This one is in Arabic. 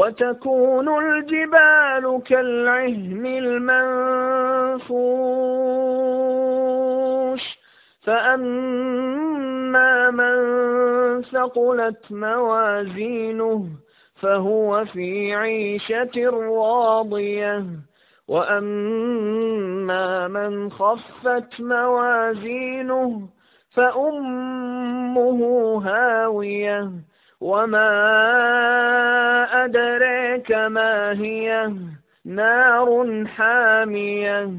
وتكون الجبال كالعهن المنفوش. فأما من ثقلت موازينه فهو في عيشة راضية. وأما من خفت موازينه فأمه هاوية. وما أدريك ما هي نار حامية.